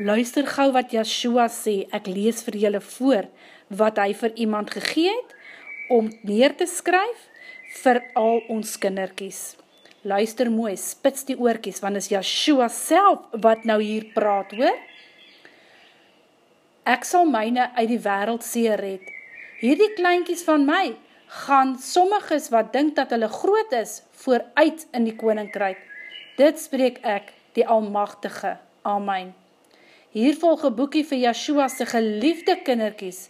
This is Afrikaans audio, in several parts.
Luister gauw wat Yeshua sê, ek lees vir julle voor, wat hy vir iemand gegee het, om neer te skryf, vir al ons kinderkies. Luister mooi, spits die oorkies, want is Yeshua self, wat nou hier praat, hoor? Ek sal myne uit die wereld seer red. Hierdie kleinkies van my, gaan sommiges wat dink dat hulle groot is, vooruit in die koninkryk. Dit spreek ek, die Almachtige. Amen. Hier volg een boekie vir Yeshua's geliefde kinderkies.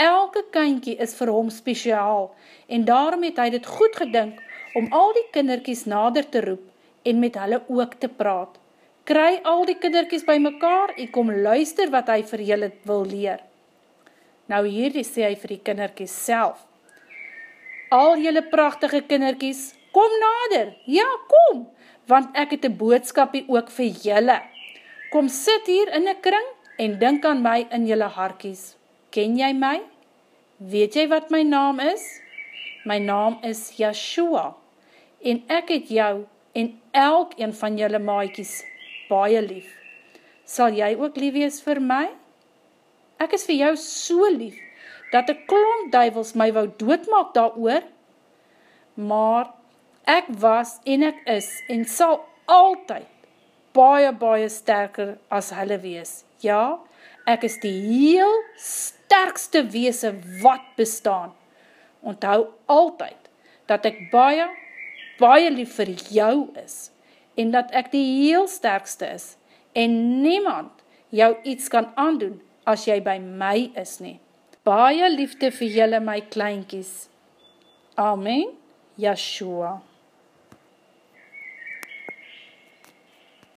Elke kynkie is vir hom speciaal en daarom het hy dit goed gedink om al die kinderkies nader te roep en met hulle ook te praat. Kry al die kinderkies by mekaar en kom luister wat hy vir julle wil leer. Nou hierdie sê hy vir die kinderkies self. Al julle prachtige kinderkies, kom nader, ja kom, want ek het een boodskapie ook vir julle. Kom sit hier in een kring en dink aan my in jylle harkies. Ken jy my? Weet jy wat my naam is? My naam is Yeshua en ek het jou en elk een van jylle maaikies baie lief. Sal jy ook lief wees vir my? Ek is vir jou so lief, dat die klomp duivels my wou doodmaak daar oor, maar ek was en ek is en sal altyd baie, baie sterker as hulle wees. Ja, ek is die heel sterkste weese wat bestaan. Onthou altyd, dat ek baie, baie lief vir jou is, en dat ek die heel sterkste is, en niemand jou iets kan aandoen, as jy by my is nie. Baie liefde vir julle my kleinkies. Amen, Yeshua.